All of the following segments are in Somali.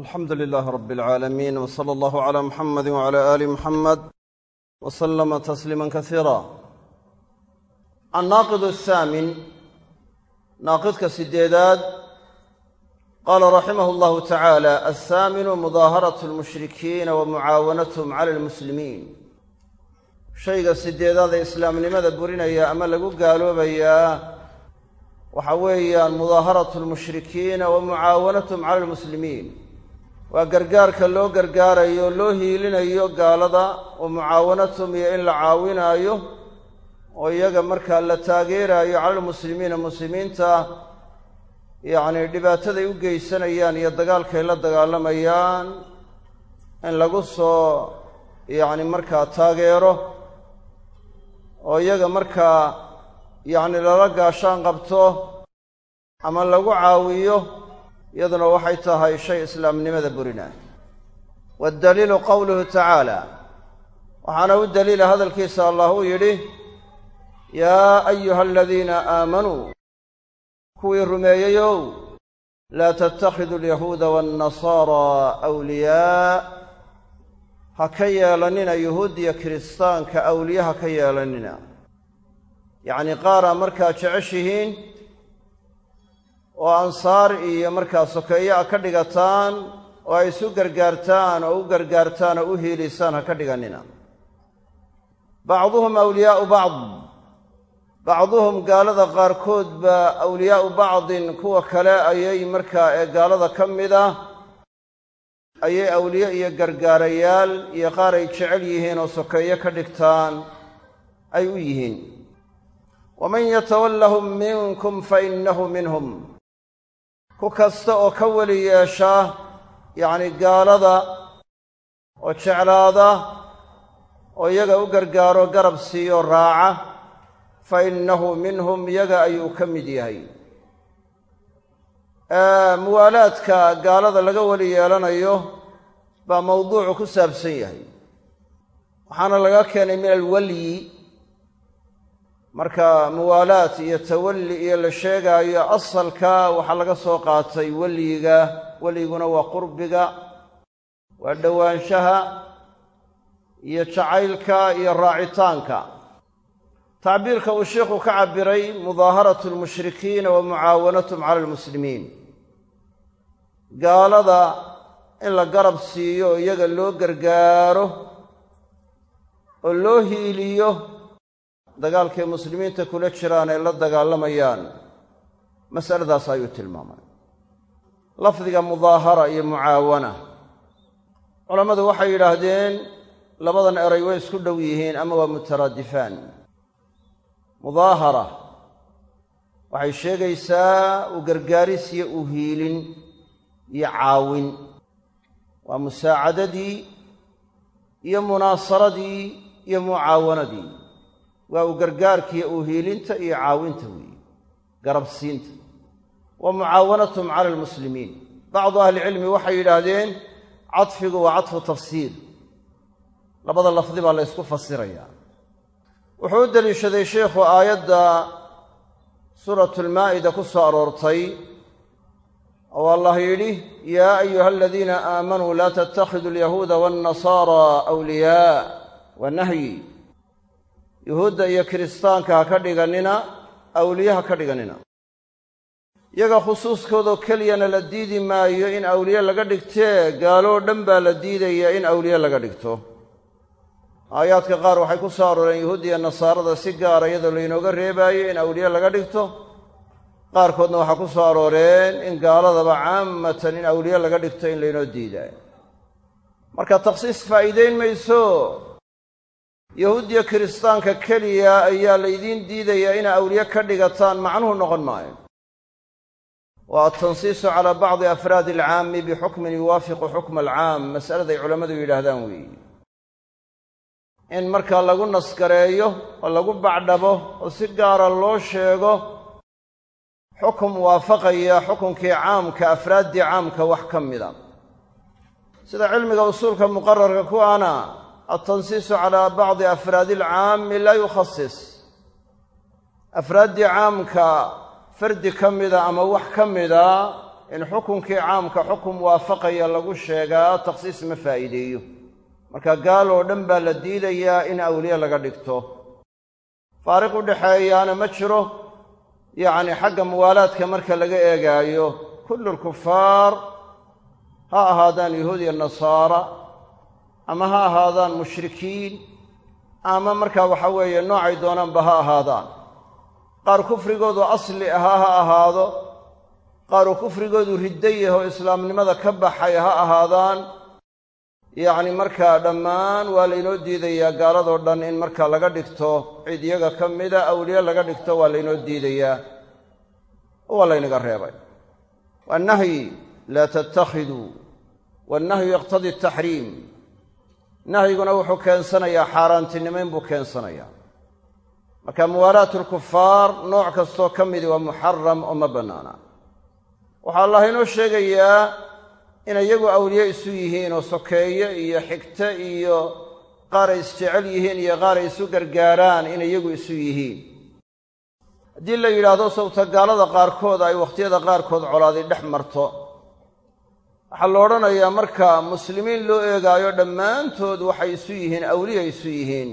alxamdu lilaahi rab alcaalamiin w sala allahu cala muxamadi wcala aali muxamed w salama tasliima kasiira annaaqid athaamin naaqidka sideedaad qaala raximah allahu tacaala althaaminu mudaaharatu almushrikiina wa mucaawanatuhum cala almuslimiin. Shayga sideedaad ee islaamnimada burinaya ama lagu gaaloobayaa waxa weeyaan mudaaharatu almushrikiina wa mucaawanatuhum cala almuslimiin waa gargaarka loo gargaarayo loo hiilinayo gaalada wa mucaawanatuhum iyo in la caawinaayo oo iyaga markaa la taageeraayo cala almuslimiina muslimiinta yacni dhibaataday u geysanayaan iyo dagaalkay la dagaalamayaan in lagu soo yacni markaa taageero oo iyaga markaa yacni lala gaashaan qabto ama lagu caawiyo iyaduna waxay tahay shay islaamnimada burina. Waddaliilu qowluhu tacaala waxaana u daliila hadalkiisa allah uu yidhi yaa ayuha aladiina aamanuu kuwii rumeeyeyow laa tattakhidu alyahuuda waannasaara awliyaa. Ha ka yeelannina yuhuudiya kiristaanka awliye ha ka yeelannina yacnii qaaraa markaa jeceshihiin oo ansaar iyo markaa sokeeye a ka dhigataan oo ay isu gargaartaan oo u gargaartaan oo u hiilisaan ha ka dhigannina bacduhum awliyaau bacd. Bacduhum gaalada qaarkood baa awliyaau bacdin kuwa kale ayay markaa ee gaalada ka mid ah ayay awliye iyo gargaarayaal iyo qaar ay jecel yihiin oo sokeeye ka dhigtaan ay u yihiin. Waman yatawallahum minkum fa innahu minhum ku kasta oo ka weli yeesha yacni gaalada oo jeclaada oo iyaga u gargaaro garab siiyo raaca fa innahu minhum iyaga ayuu ka mid yahay. Muwaalaadka gaalada laga weli yeelanayo baa mawduucu ku saabsan yahay. Waxaana laga keenay min alwalyi marka muwaalaad iyo tawalli iyo la sheegaayo asalka waxaa laga soo qaatay welyiga weliguna waa qurbiga waa dhowaanshaha iyo jacaylka iyo raacitaanka. Tacbiirka uu sheikhu ka cabbiray mudaaharatu almushrikiina wa mucaawanatuhum cala almuslimiin. Gaalada in la garab siiyo iyaga loo gargaaro oo loo hiiliyo dagaalkay muslimiinta kula jiraan ay la dagaalamayaan masaladaas ayuu tilmaamay. Lafdiga mudaahara iyo mucaawana. Culammadu waxay yidhaahdeen labadan eray way isku dhow yihiin ama waa mutaraadifaan. Mudaahara. Waxay sheegaysaa u gargaaris iyo u hiilin iyo caawin. Waa musaacadadii iyo munaasaradii iyo mucaawanadii waa u gargaarkiiyo u hiilinta iyo caawinta weeye garabsiinta. Wa mucaawanatuhum cala almuslimiin. Bacdu ahlicilmi waxay yidhaahdeen cadfigu waa cadfu tafsiir. Labada lafdi baa la ysku fasirayaa wuxuu u deliishaday sheikhu aayadda suuratu lmaa'ida ku soo aroortay oo allah yidhi yaa ayuha aladiina aamanuu laa tattakhiduu alyahuuda waannasaara awliyaa waa nahyi yuhuudda iyo kiristaanka ha ka dhigannina awliye ha ka dhigannina iyaga khusuuskoodoo keliyana la diidi maayo in awliye laga dhigtee gaaloo dhan baa la diidaya in awliye laga dhigto. Aayaadka qaar waxay ku soo arooreen yuhuudda iyo nasaarada si gaara iyadoo laynooga reebaayo in awliye laga dhigto. Qaarkoodna waxaa ku soo arooreen in gaaladaba caamatan in awliye laga dhigto in laynoo diidaayo. Marka takhsiis faa'iidayn mayso yahuudiya kiristaanka keliya ayaa laydiin diidayaa inaa awliye ka dhigataan macnuhu noqon maayo. Waa atansiisu calaa bacdi afraadi alcaami bixukmin yuwaafiqu xukma alcaam masaladay culammadu yidhaahdaan weeye in markaa lagu nasgareeyo oo lagu bacdhabo oo si gaara loo sheego xukum waafaqaya xukunkii caamka afraaddii caamka wax ka mida. Sida cilmiga usuulka muqararka ku ana altansiisu calaa bacdi afraadi alcaami laa yukhasis afraaddii caamka fardi ka mida ama wax ka mida in xukunkii caamka xukum waafaqaya lagu sheegaa takhsiis ma faa'iideeyo marka gaal oo dhan baa la diidayaa in awliye laga dhigto faariq u dhexeeyaana ma jiro yacni xagga muwaalaadka marka laga eegaayo kullu lkufaar ha ahaadaan yahuud iyo nasaara ama ha ahaadaan mushrikiin? Ama markaa waxa weeye noocay doonaanba ha ahaadaan? Qaar kufrigoodu asli ahaa ha ahaado. Qaar uu kufrigoodu riddo yaho islaamnimada ka baxay ha ahaadaan. Yacni markaa dhammaan waa laynoo diidayaa gaaladoo dhan in markaa laga dhigto cid iyaga ka mida awliye laga dhigto waa laynoo diidayaa. Waa laynaga reebay. Waannahyi laa tattakhiduu. Wannahyu yaqtadii ataxriim nahyiguna wuxuu keensanayaa xaaraantinimayn buu keensanayaa. Marka muwaalaatu lkufaar nooc kastoo ka midi waa muxaram oo ma bannaana. Waxaa allah inoo sheegayaa inay iyagu awliye isu yihiin oo sokeeye iyo xigto iyo qaar ay isjecel yihiin iyo qaar ay isu gargaaraan inay iyagu isu yihiin. Haddii la yidhaahdo sawta gaalada qaarkood ay wakhtiyada qaarkood colaaday dhex marto waxaa la odhanayaa marka muslimiin loo eegaayo dhammaantood waxay isu yihiin awliya isu yihiin.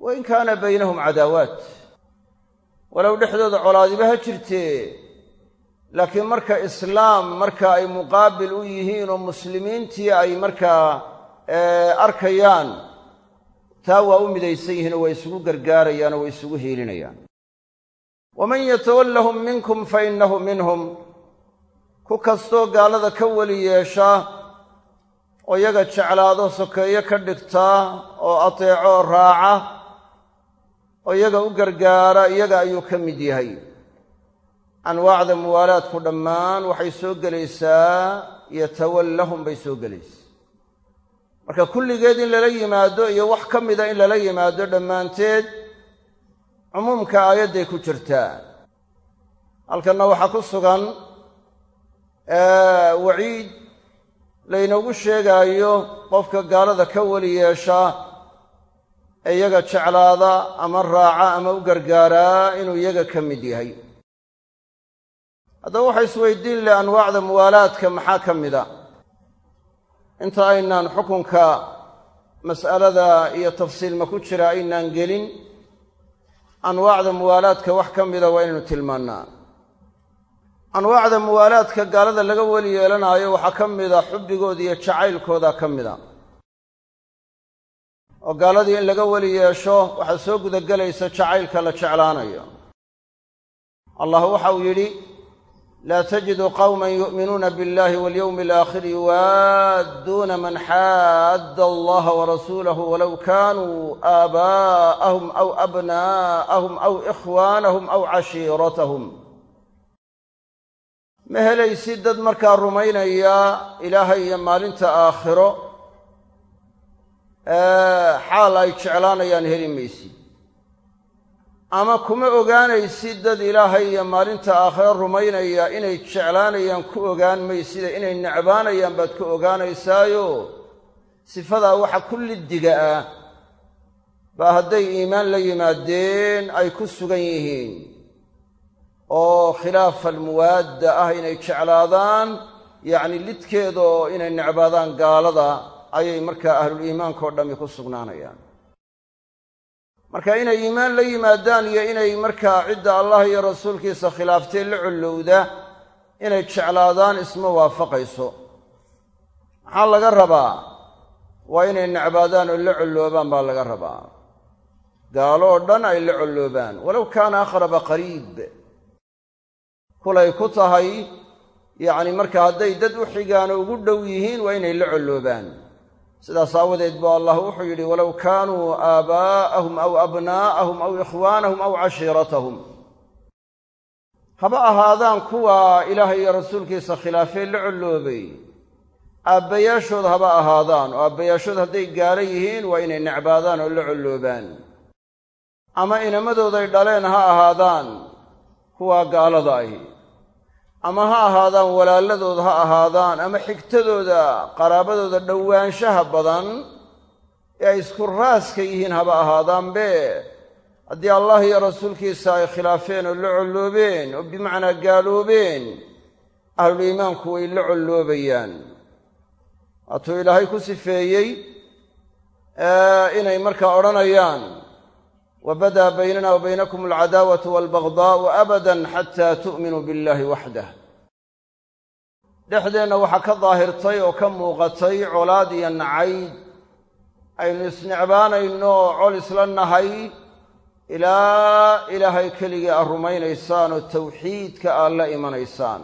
Wa in kaana baynahum cadaawaat. Walow dhexdooda colaadiba ha jirtee laakiin marka islaam marka ay muqaabil u yihiin oo muslimiintii ay markaa arkayaan taa waa u midaysan yihiin oo way isugu gargaarayaan oo way isugu hiilinayaan waman yatawallahum minkum fa innahu minhum ku kastoo gaalada ka weli yeesha oo iyaga jeclaado sokeeyo ka dhigtaa oo ateeco raaca oo iyaga u gargaara iyaga ayuu ka mid yahay. Anwaacda muwaalaadku dhammaan waxay soo gelaysaa yatawallahum bay soo gelaysaa. Marka kulligeed in lala yimaado iyo wax ka mida in lala yimaado dhammaanteed cumuumka aayadday ku jirtaa. Halkanna waxaa ku sugan waciid laynoogu sheegaayo qofka gaalada ka weli yeesha ee iyaga jeclaada ama raaca ama u gargaaraa inuu iyaga ka mid yahay. Haddaba waxa isweydiin leh anwaacda muwaalaadka maxaa ka mida inta aynaan xukunka mas'alada iyo tafsiilma ku jira aynaan gelin. Anwaacda muwaalaadka wax ka mida waa inaynu tilmaannaa anwaacda muwaalaadka gaalada laga weli yeelanaayo waxaa ka mida xubbigooda iyo jacaylkooda ka mida oo gaaladii in laga weli yeesho waxaa soo gudagelaysa jacaylka la jeclaanayo. Allah waxa uu yidhi laa tajidu qawman yu'minuuna biاllahi walyowmi alaakhiri yuwaadduuna man xaadda allaha warasuulahu walow kaanuu aabaa'ahum aw abnaa'ahum aw ikhwaanahum aw cashiiratahum ma helaysid dad markaa rumaynaya ilaahay iyo maalinta aakhiro? Xaal ay jeclaanayaan heli maysid ama kuma ogaanaysid dad ilaahay iyo maalinta aakhiro rumaynaya inay jeclaanayaan ku ogaan maysida inay necbaanayaan baad ku ogaanaysaayo? Sifadaa waxa kullidiga ah. Baa hadday iimaan la yimaadeen ay ku sugan yihiin oo khilaafa almuwaadda ah inay jeclaadaan yacni lidkeeda oo inay necbaadaan gaalada ayay markaa ahluliimaanka oo dhammi ku sugnaanayaan. Marka inay iimaan la yimaadaan iyo inay markaa cidda allah iyo rasuulkiisa khilaaftee la collowda inay jeclaadaan isma waafaqayso. Maxaa laga rabaa? Waa inay necbaadaan oo la colloobaan baa laga rabaa. Gaalo oo dhan ay la colloobaan walow kaana aqraba qariib kulay ku tahay yacni marka hadday dad u xigaan oo ugu dhow yihiin waa inay la colloobaan. Sidaas aawadeed buu allah wuxuu yidhi walow kaanuu aabaa'ahum aw abnaa'ahum aw ikhwaanahum aw cashiiratahum. Haba ahaadaan kuwa ilaahay iyo rasuulkiisa khilaafee la colloobay. Aabbayaashood haba ahaadaan oo aabbayaashood hadday gaalo yihiin waa inay necbaadaan oo la colloobaan. Ama inamadooday dhaleen ha ahaadaan kuwaa gaalada ahi. Ama ha ahaadaan walaaladood ha ahaadaan ama xigtadooda qaraabadooda dhowaanshaha badan ee ay isku raaska yihiin haba ahaadaanbe haddii allah iyo rasuulkiisa ay khilaafeen oo la colloobeen oo bimacnaa gaaloobeen ahluliimaanku way la colloobayaan. Waatuu ilaahay ku sifeeyey inay markaa odhanayaan wabadaa baynana wa baynakum alcadaawatu waalbagdaa'u abadan xataa tu'minuu biاllahi waxdah dhexdeenna waxaa ka daahirtay oo ka muuqatay colaad iyo nacayd aynu isnecbaanayno oo col isla nahay ilaa ilaahay keligii aad rumaynaysaan oo tawxiidka aad la imanaysaan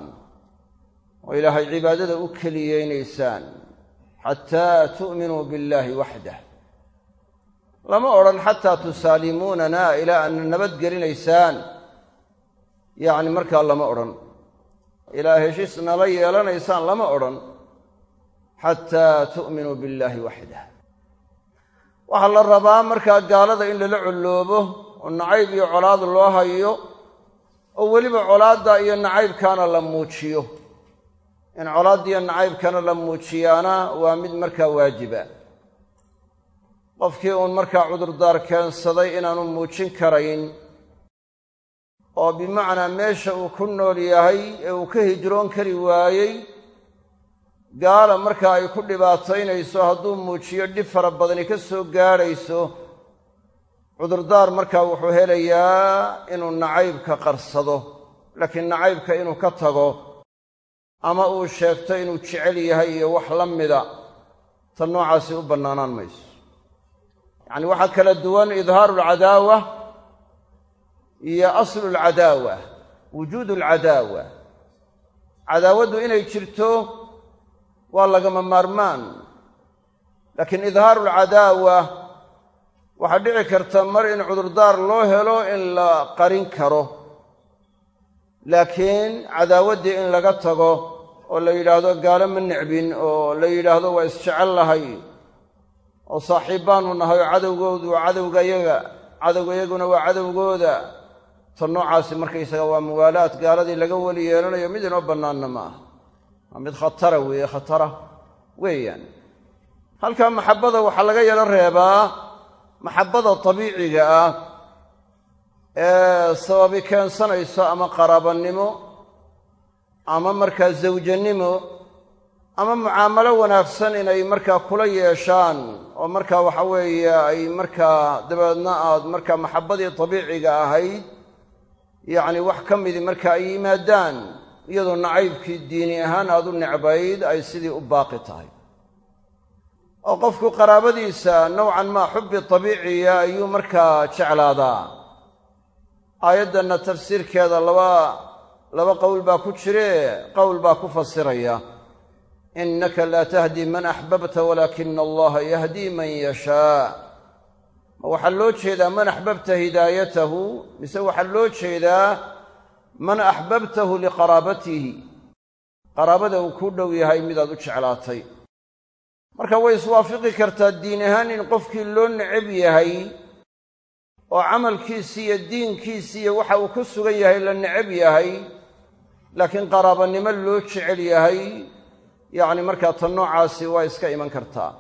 oo ilaahay cibaadada u keliyeynaysaan xataa tu'minuu billaahi waxdah lama odhan xataa tusaalimuunana ilaa aadna nabadgelinaysaan yacni markaa lama odhan. Ilaa heshiis nala yeelanaysaan lama odhan. Xataa tu'minuu billaahi waxdah waxaa la rabaa markaa gaalada in lala colloobo oo nacayb iyo colaad loo hayo oo weliba colaadda iyo nacaybkaana la muujiyo. In colaaddiiyo nacaybkana la muujiyaana waa mid markaa waajiba qofkii uun markaa cudurdaar keensaday inaanu muujin karayn oo bimacnaa meesha uu ku nool yahay ee uu ka hijroon kari waayey gaala markaa ay ku dhibaataynayso hadduu muujiyo dhib fara badani ka soo gaadhayso cudurdaar markaa wuxuu helayaa inuu nacaybka qarsado laakiin nacaybka inuu ka tago ama uu sheegto inuu jecel yahay iyo wax la mida tan noocaasi u bannaanaan mayso yacni waxaa kala duwan idhaaru alcadaawa iyo aslu alcadaawa wujuudu alcadaawa cadaawaddu inay jirto waa lagama maarmaan laakiin idhaaru alcadaawa waxaa dhici karta mar in cudurdaar loo helo in la qarin karo. Laakiin cadaawaddii in laga tago oo la yidhaahdo gaalo ma necbin oo la yidhaahdo waa isjecel oo saaxiibbaanu nahay oo cadowgoodu waa cadowgayaga cadowgayaguna waa cadowgooda. Tan noocaasi markaysaga waa muwaalaad gaaladii laga weli yeelanayo mid inoo bannaanna ma aha. Waa mid khatara weeye khatara weeyaan. Halkaa maxabbada waxaa laga yalo reebaa maxabbada dabiiciga ah ee sababi keensanayso ama qaraabannimo ama markaa zawjanimo ama mucaamalo wanaagsan inay markaa kula yeeshaan oo markaa waxa weeye ay markaa dabeedna aad markaa maxabbadii dabiiciga ahayd yacni wax ka midi marka ay yimaadaan iyadoo nacaybkii diini ahaan aad u necbayd ay sidii u baaqi tahay. Oo qofku qaraabadiisa nowcan maa xubbi dabiiciya ayuu markaa jeclaadaa. Aayaddanna tafsiirkeeda laba laba qowl baa ku jire qowl baa ku fasiraya innaka laa tahdi man axbabta walaakina allaha yahdii man yashaa ma waxaa loo jeedaa man axbabta hidaayatahu mise waxaa loo jeedaa man axbabtahu liqaraabatihi qaraabada uu ku dhow yahay midaad u jeclaatay marka way iswaafiqi kartaa diin ahaan in qofkii loo necab yahay oo camalkiisi iyo diinkiisi iyo waxa uu ku sugan yahay la necab yahay laakiin qaraabanimo loo jecel yahay yacni markaa tan noocaasi waa iska iman kartaa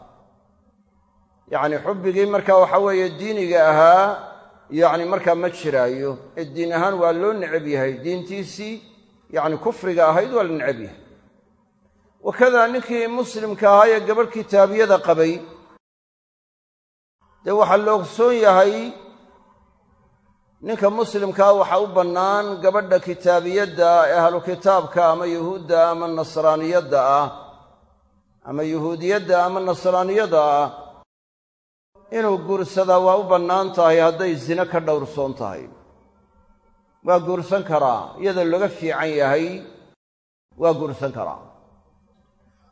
yacni xubbigii markaa waxa weeye diiniga ahaa yacni markaa ma jiraayo. Ee diin ahaan waa loo necab yahay. Diintiisii yacni kufriga ahayd waa la necab yahay. Wakadaa ninkii muslimka ahaa ee gabadh kitaabiyada qabay dee waxaa la ogsoon yahay ninka muslimkaa waxaa u bannaan gabadha kitaabiyadda ahlu kitaabka ama yuhuudda ama nasraaniyadda ah ama yuhuudiyadda ama nasraaniyada ah. Inuu guursadaa waa u bannaan tahay hadday zine ka dhowrsoon tahay. Waa guursan karaa iyadoo laga fiican yahay waa guursan karaa.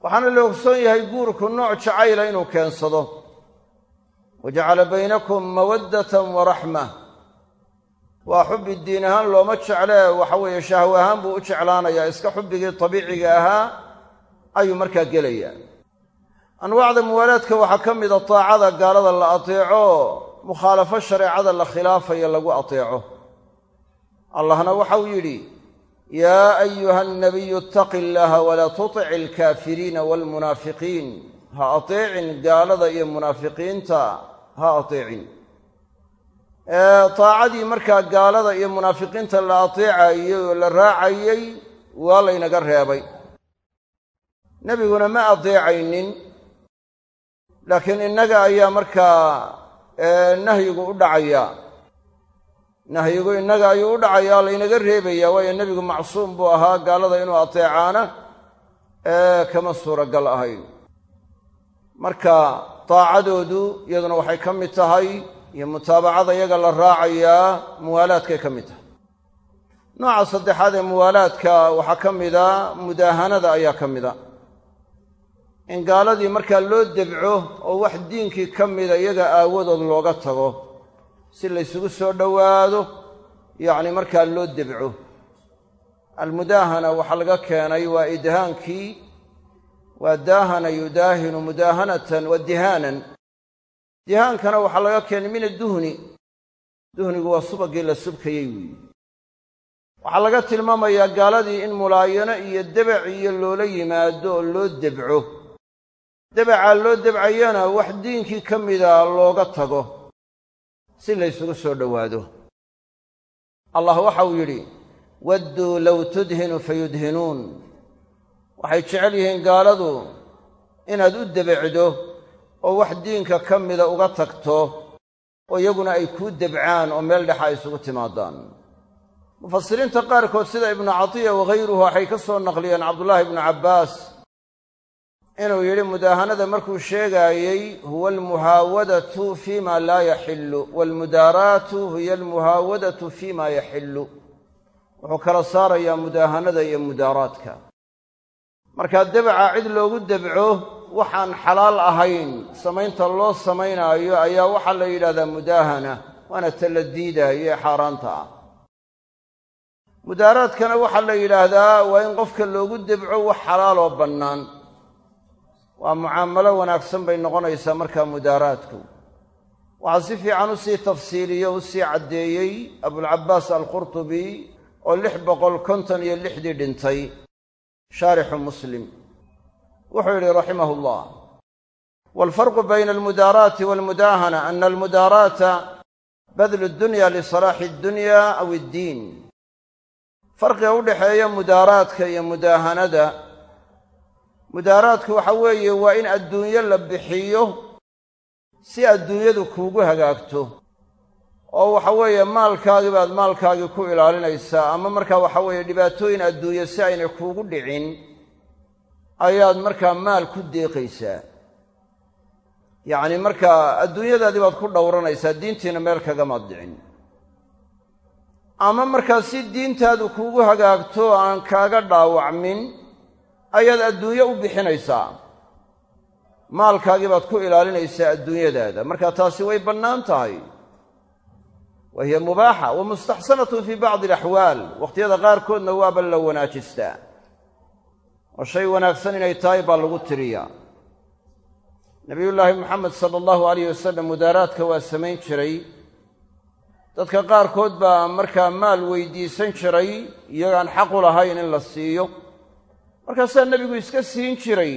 Waxaana la ogsoon yahay guurku nooc jacayla inuu keensado. Wa jacala baynakum mawaddatan wa raxma waa xubbi diin ahaan looma jeclee. Waxa weeye shahwe ahaan buu u jeclaanayaa iska xubbigii dabiiciga ahaa ayuu markaa gelayaa. Anwaacda muwaalaadka waxaa ka mida taacada gaalada la ateeco mukhaalafo shareecada la khilaafayo lagu ateeco. Allahna waxau yidhi yaa ayuha alnabiyu itaqi illaaha walaa tutic alkaafiriina waalmunaafiqiin ha ateecin gaalada iyo munaafiqiinta ha ateecin taacadii markaa gaalada iyo munaafiqiinta la ateecayey oo la raacayey waa laynaga reebay. Nebiguna ma adeecaynin laakiin innaga ayaa markaa nahyigu u dhacaya. Nahyigu innaga ayuu u dhacayaa laynaga reebayaa waayo nebigu macsuum buu ahaa gaalada inuu ateecaana ee kama suuragal ahayn. Marka daacadoodu iyaduna waxay ka mid tahay iyo mutaabacada iyaga la raacayaa muwaalaadkay ka mid tahay. Nooca saddexaad ee muwaalaadka waxaa ka mida mudaahanada ayaa ka mida in gaaladii markaa loo debco oo wax diinkii ka mida iyaga aawadood looga tago si laysugu soo dhowaado yacni markaa loo debco. Almudaahana waxaa laga keenay waa idhaankii waa daahana yudaahinu mudaahanatan wa dihaanan dihaankana waxaa laga keenay min adduhni duhnigu waa subagii la subkayey weeye waxaa laga tilmaamayaa gaaladii in mulaayano iyo debac iyo loola yimaado oo loo debco debacaa loo debcayana wax diinkii ka mida looga tago si laysugu soo dhowaado. Allah waxa uu yidhi wadduu low tudhinu fayudhinuun waxay jecel yihiin gaaladu inaad u debecdo oo wax diinka ka mida uga tagto oo iyaguna ay kuu debcaan oo meel dhexa ay isugu timaadaan. Mufasiriinta qaarkood sida ibnu catiya waghayruhu waxay ka soo naqliyeen cabdullaahi ibnu cabbaas inuu yidhi mudaahanada markuu sheegaayey huwa almuhaawadatu fii ma laa yaxillu waalmudaaraatu hiya almuhaawadatu fii ma yaxillu. Wuxuu kala saarayaa mudaahanada iyo mudaaraadka. Markaa debaca cid loogu debco waxaan xalaal ahayn samaynta loo samaynaayo ayaa waxaa la yidhahdaa mudaahana waana ta la ee xaaraanta ah. Mudaaraadkana waxaa la yidhaahdaa waa in qofka loogu debco wax xalaaloo bannaan. Waa mucaamalo wanaagsan bay noqonaysaa markaa mudaaraadku. Waxaa si fiican u sii tafsiiliyo u sii caddeeyey abulcabbaas alqurtubi oo lix boqol konton iyo lixdii dhintay shaarixu muslim wuxuu yidhi raximah ullah waalfarqu bayna almudaaraati waalmudaahana ana almudaaraata badlu dunya lisalaaxi addunya aw iddiin. Farqiga u dhexeeya mudaaraadka iyo mudaahanada. Mudaaraadku waxa weeye waa in adduunyo la bixiyo si adduunyadu kuugu hagaagto. Oo waxa weeye maalkaagii baad maalkaagii ku ilaalinaysaa ama markaa waxa weeye dhibaatooyin adduunye si aynay kuugu dhicin ayaad markaa maal ku deeqaysaa. Yacni markaa adduunyadaadii baad ku dhowranaysaa diintiina meel kagamaad dhicin ama markaa si diintaadu kuugu hagaagto aan kaaga dhaawacmin ayaad adduunyo u bixinaysaa. Maalkaagii baad ku ilaalinaysaa adduunyadaada. Marka taasi way bannaan tahay. Wa hiya mubaaxa wa mustaxsanatun fii bacdi alaxwaal wakhtiyada qaarkoodna waaba la wanaajistaa oo shay wanaagsan inay tahay baa lagu tiriyaa nabiyullaahi moxamed sala allahu alayh wasalam mudaaraadka waa samayn jiray. Dadka qaarkood baa markaa maal weydiisan jiray iyagaan xaqu lahayn in la siiyo. Markaasaa nebigu iska siin jiray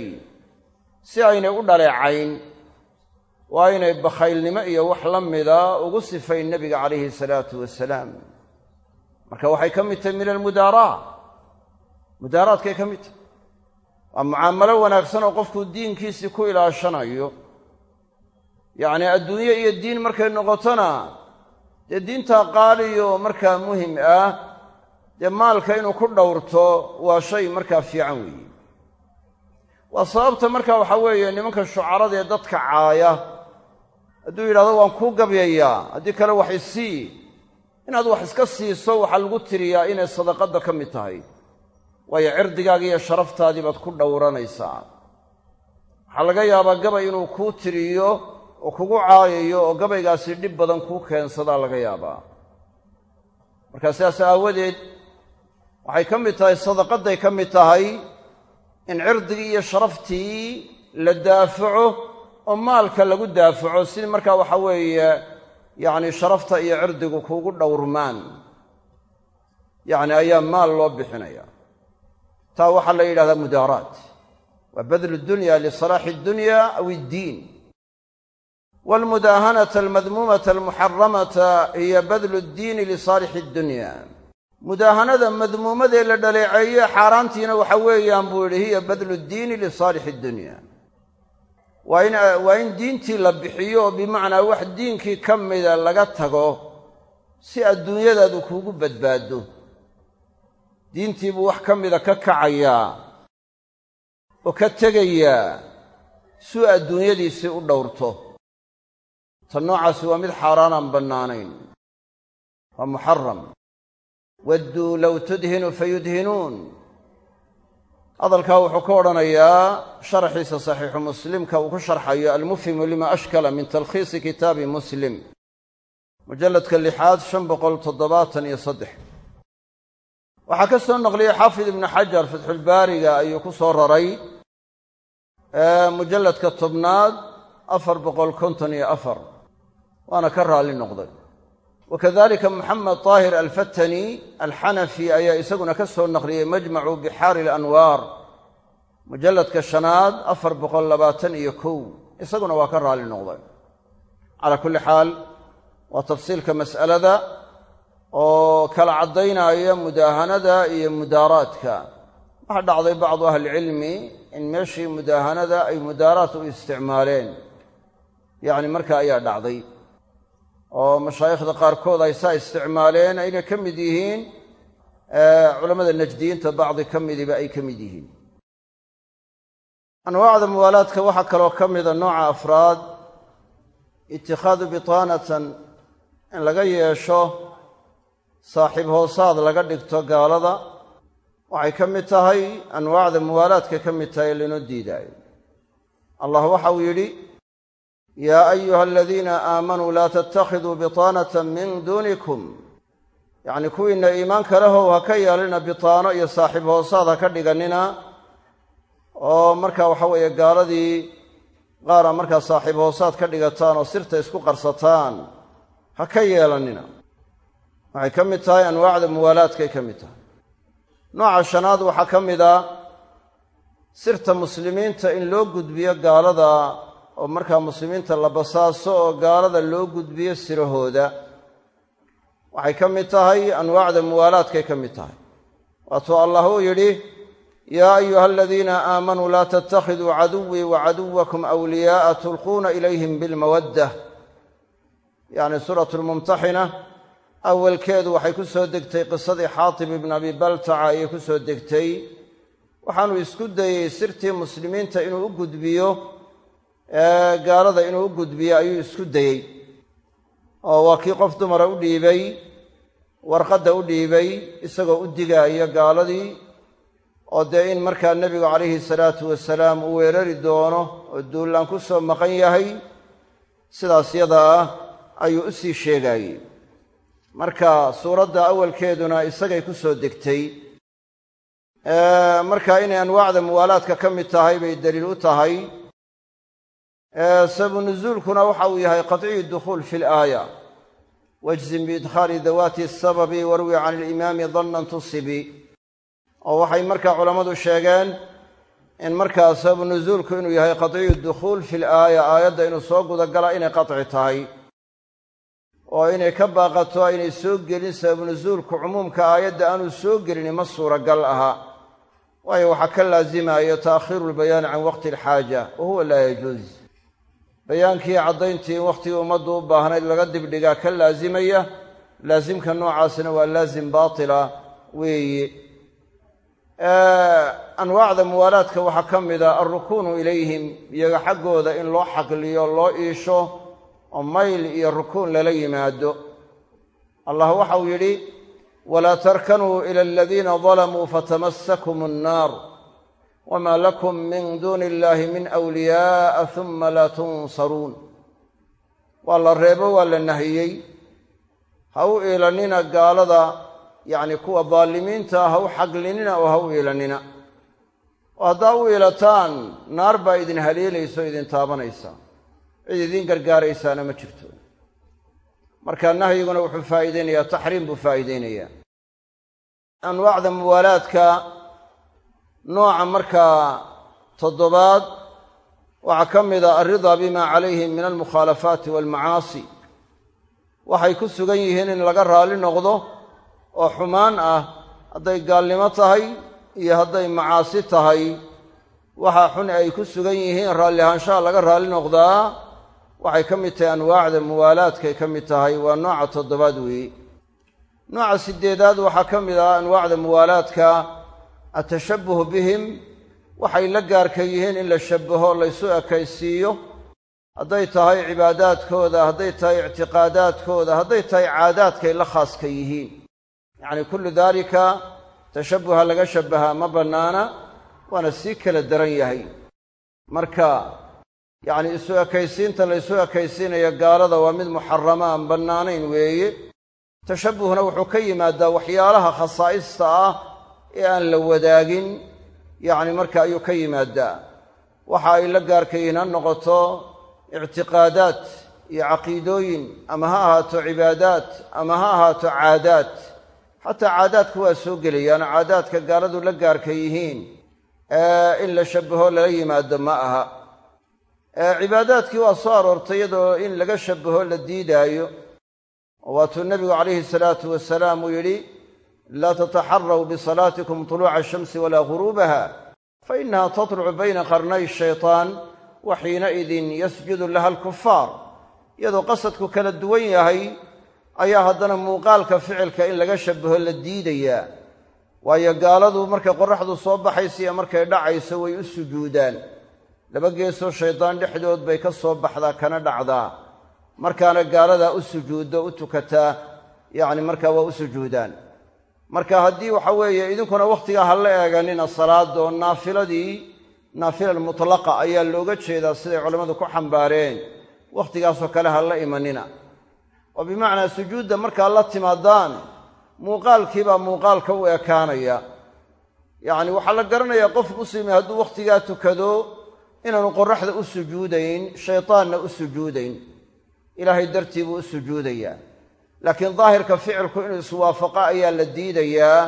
si aynay u dhaleecayn waa inay bakhaylnimo iyo wax la mida ugu sifayn nebiga calayhi salaatu wasalaam. Marka waxay ka mid tahay min almudaaraa mudaaraadkay ka mid tahay waa mucaamalo wanaagsan oo qofku diinkiisii ku ilaashanayo. Yacnii adduunye iyo diin markay noqotona dee diintaa qaaliyo markaa muhiim ah dee maalka inuu ku dhowrto waa shay markaa fiican weeye. Waa sababta marka waxaa weeye nimanka shucarada ee dadka caaya hadduu yidhahdo waan kuu gabyayaa haddii kale wax isii inaad wax iska siiso waxaa lagu tiriyaa inay sadaqadda ka mid tahay waayo cirdigaaga iyo sharaftaadii baad ku dhowranaysaa. Waxaa laga yaabaa gabay inuu kuu tiriyo oo kugu caayayo oo gabaygaasi dhib badan kuu keensadaa laga yaabaa. Markaa sidaas aawadeed waxay ka mid tahay sadaqadday ka mid tahay in cirdigii iyo sharaftii la daafaco oo maalka lagu daafaco si markaa waxa weeye yacni sharafta iyo cirdigu kuugu dhowrmaan. Yacni ayaa maal loo bixinaya taa waxaa la yidhahdaa mudaaraat waa badlu dunya lisalaaxi addunya aw iddiin waalmudaahanata almadmuumata almuxaramata hiya badlu ddiini lisaalixi addunya mudaahanada madmuumadee la dhaleeceeye xaaraantiina waxa weeyaan buu yidhi hiya badlu ddiini lisaalixi dunya. Waa in diintii la bixiyo oo bimacnaa wax diinkii ka mida laga tago si adduunyadaadu kuugu badbaado diintii buu wax ka mida ka kacayaa oo ka tegayaa suu adduunyadiisii u dhowrto. Ta noocaasi waa mid xaaraanaan bannaanayn. Waa muxaram wadduu low tudhinu fayudhinuun hadalkaa wuxuu ka odhanayaa sharaxiisa saxiixu muslimka uu ku sharxayo almufhimu lima ashkala min talkhiisi kitaabi muslim mujalladka lixaad shan boqol toddobaatan iyo saddex waxaa ka soo naqliyey xaafid ibnu xajar fatxulbaariga ayuu ku soo raray mujalladka tobnaad afar boqol konton iyo afar. Waana ka raalli noqday. Wakadalika moxamed taahir alfatani alxanafi ayaa isaguna ka soo naqliyey majmacu bixaari alanwaar mujalladka shanaad afar boqol labaatan iyo kow. Isaguna waa ka raalli noqday. Calaa kulli xaal waa tafsiilka mas'alada oo kala caddaynaya mudaahanada iyo mudaaraadka. Waxaa dhacday bacdu ahlicilmi in meeshii mudaahanada ay mudaaraat u isticmaaleen. Yacni marka ayaa dhacday. Oo mashaayikhda qaarkood ay saa isticmaaleen ayna ka mid yihiin culammada najdiyiinta bacdi ka midiba ay ka mid yihiin. Anwaacda muwaalaadka waxaa kaloo ka mida nooca afraad itikhaadu bitaanatan in laga yeesho saaxiib hoosaad laga dhigto gaalada waxay ka mid tahay anwaacda muwaalaadka ka mid tahay laynoo diidaayo. Allah waxa uu yidhi yaa ayuha aladiina aamanuu laa tattakhiduu bitaanata min duunikum. Yacnii kuwiinna iimaanka lehow ha ka yeelina bitaano iyo saaxiib hoosaad ha ka dhigannina oo markaa waxa weeye gaaladii qaara markaa saaxiib hoosaad ka dhigataan oo sirta isku qarsataan ha ka yeelannina waxay ka mid tahay anwaacda muwaalaadkay ka mid tahay. Nooca shanaad waxaa ka mid a sirta muslimiinta in loo gudbiyo gaalada oo markaa muslimiinta la basaaso oo gaalada loo gudbiyo sirahooda. Waxay ka mid tahay anwaacda muwaalaadkay ka mid tahay. Waatuu allah uu yidhi yaa ayuha aladiina aamanuu laa tattakhiduu caduwii wa caduwakum awliyaa'a tulquuna ilayhim bilmawaddah yacni suuratu lmumtaxina awalkeedu waxay ku soo degtay qisadii xaatib ibn abi baltaca ayay ku soo degtay. Waxaanu isku dayey sirtii muslimiinta inuu u gudbiyo gaalada inuu u gudbiyo ayuu isku dayey oo waa kii qof dumara u dhiibay warqadda u dhiibay isagoo u digaayo gaaladii oo dee in markaa nebigu calayhi salaatu wasalaam uu weerari doono oo duullaan ku soo maqan yahay sidaas yada ah ayuu u sii sheegaayey marka suuradda awalkeeduna isagay ku soo degtay marka inay anwaacda muwaalaadka ka mid tahay bay daliil u tahay sababu nuzuulkuna waxa uu yahay qaطciyu dukhuul fi laaya wajzim biidkhaali dawaati asababi warwi can alimaami dannan tusibi oo waxay markaa culammadu sheegeen in markaa sababu nuzuulku inuu yahay qaطciyu dukhuul fi laaya aayadda inuu soo gudagala inay qaطci tahay oo inay ka baaqato aynay soo gelin sababu nusuulku cumuumka aayadda aanu soo gelin ma suuragal aha. Waayo waxaa ka laasimayo ta'khiiru lbayaani can waqti alxaaja wa huwa laa yajuuz. Bayaankii caddayntii in wakhtigii ummaddu u baahnayd laga dibdhigaa ka laasimaya laasimka noocaasina waa laasim baatila weeye anwaacda muwaalaadka waxaa ka mid a alrukuunu ilayhim iyaga xaggooda in loo xaqliyo loo iisho oo mayl iyo rukuun lala yimaado. Allah waxau yidhi walaa tarkanuu ila aladiina dalamuu fatamasakum annaar wmaa lakum min duuni illahi min wliyaa'a huma laa tunsaruun. Waa la reebo waa la nahiyey. Ha u iilannina gaalada yacni kuwa daalimiinta ha u xaqlinina oo ha u iilannina oo haddaa u iilataan naar baa idin haleelaysa oo idin taabanaysa cid idiin gargaaraysaana ma jirto. Marka nahyiguna wuxuu faa'iideynayaa taxriim buu faa'iideynayaa anwaacda muwaalaadka nooca markaa toddobaad waxaa ka mid a alridaa bima calayhim min almukhaalafaati waalmacaasi waxay ku sugan yihiin in laga raalli noqdo oo xumaan ah hadday gaalnimo tahay iyo hadday macaasi tahay. Waxaa xun ay ku sugan yihiin raalli ahaanshaha laga raalli noqdaa waxay ka mid tahay anwaacda muwaalaadkay ka mid tahay waa nooca toddobaad weeye nooca sideedaad waxaa ka mid ah anwaacda muwaalaadka atashabbuhu bihim waxay la gaarka yihiin in la shabbaho laysu ekaysiiyo. Hadday tahay cibaadaadkooda hadday tahay ictiqaadaadkooda hadday tahay caadaadkay la khaaska yihiin. Yacni kullu daalika tashabbuha laga shabbahaa ma bannaana waana sii kala daran yahay. Marka yacni isu ekaysiinta laysu ekaysiinayo gaalada waa mid muxarama aan bannaanayn weeye. Tashabbuhna wuxuu ka yimaadaa waxyaalaha khasaa'ista ah ee aan la wadaagin. Yacni marka ayuu ka yimaadaa. Waxa ay la gaarka yihiin ha noqoto ictiqaadaad iyo caqiidooyin ama ha ahaato cibaadaad ama ha ahaato caadaad xataa caadaadku waa soo gelayaano caadaadka gaaladu la gaarka yihiin in la shabbaho lala yimaado ma aha cibaadaadkii waa soo aroortay iyadoo in laga shabbaho la diidaayo. Waatuu nebigu calayhi salaatu wasalaam uu yidhi laa tataxaraw bisalaatikum tuluuca ashamsi walaa ghuruubaha fa inaha tatlucu bayna qarnay shaytaan wa xiinaidin yasjudu laha alkufaar iyadoo qasadku kala duwan yahay ayaa haddana muuqaalka ficilka in laga shabbaho la diidayaa waayo gaaladu markay qorraxdu soo baxaysa iyo markay dhacayso way u sujuudaan laba geesoo shaydaan dhexdood bay ka soo baxdaa kana dhacdaa. Markaana gaaladaa u sujuuddo u tukataa yacni markaa waa u sujuudaan. Marka haddii waxa weeye idinkuna wakhtigaa ha la eeganina salaada naafiladii naafila mutlaqa ayaa looga jeedaa siday culammadu ku xambaareen. Wakhtigaasoo kale ha la imanina. Oo bimacnaa sujuudda markaa la timaadaan muuqaalkiibaa muuqaalka u ekaanaya. Yacni waxaa la garanayaa qof muslimi hadduu wakhtigaa tukado inaanu qorraxda u sujuudayn shaytaanna u sujuudayn. Ilaahay dartii buu u sujuudayaa. Laakiin daahirka ficilku inuu iswaafaqo ayaa la diidayaa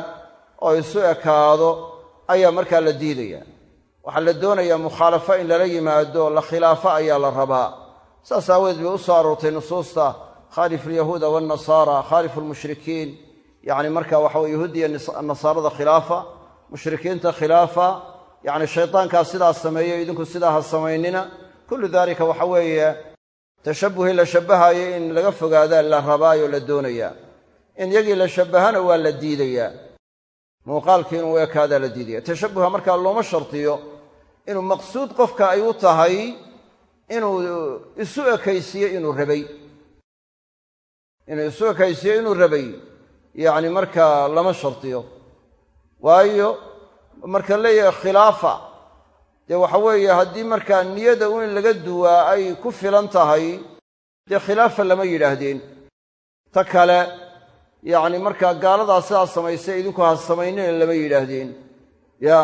oo isu ekaado ayaa markaa la diidayaa. Waxaa la doonayaa mukhaalafo in lala yimaado la khilaafo ayaa la rabaa. Saas aawadeed bay u soo aroortay nusuusta khaalif alyahuuda waannasaara khaalifu almushrikiin. Yacni marka waxa weye yahuudiya nasaarada khilaafa mushrikiinta khilaafa yacni shaydaankaa sidaa sameeyo idinku sidaa ha samaynina. Kullu daalika waxa weeye tashabbuhii la shabbahaayo in laga fogaadaa la rabaayo la doonayaa in yagii la shabbahana waa la diidayaa. Muuqaalkii inuu ekaadaa la diidaya tashabbuha markaa looma shartiyo. Inuu maqsuud qofka ay u tahay inuu isu ekaysiiyo inuu rabay. Inuu isu ekaysiiyo inuu rabay. Yacni markaa lama shartiyo. Waayo marka leeyahay khilaafa. Dee waxa weeye haddii markaa niyada un in laga duwaa ay ku filan tahay dee khilaafa lama yidhaahdeen. Ta kale yacni markaa gaaladaa sidaa samaysay idinku ha samaynina lama yidhaahdeen. Ya